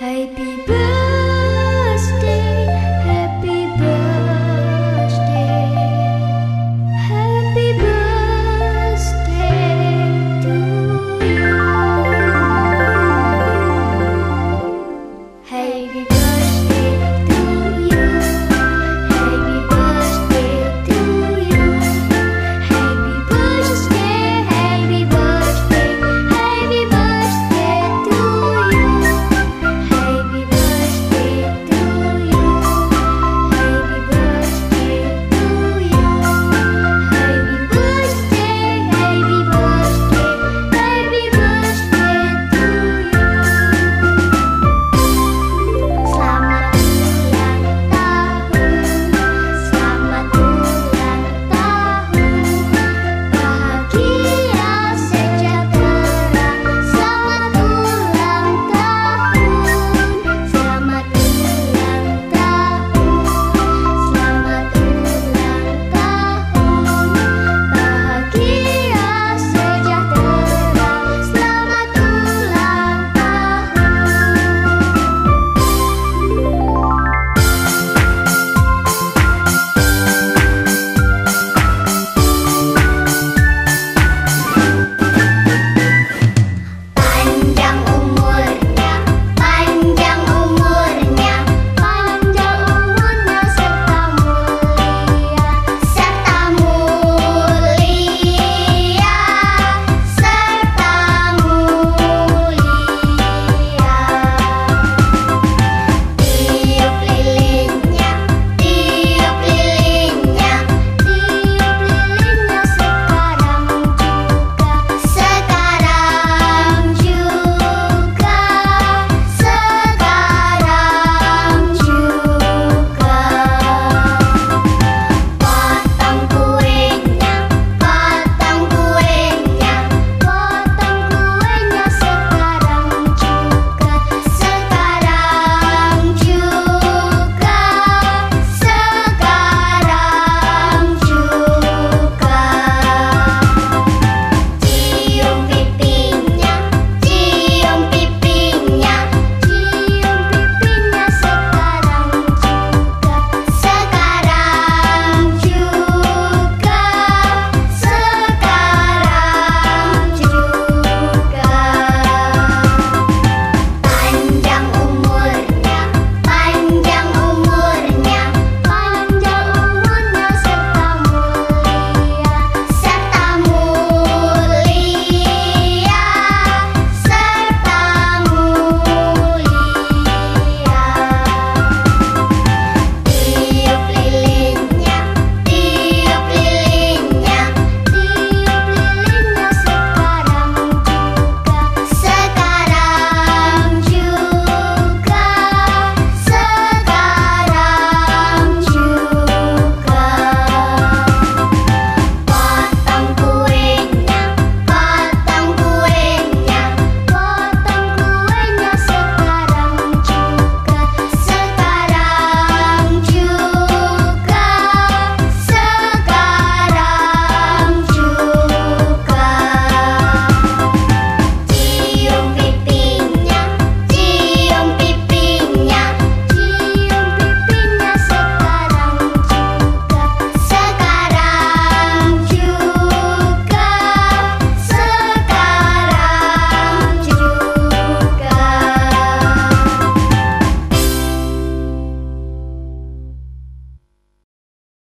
Hey,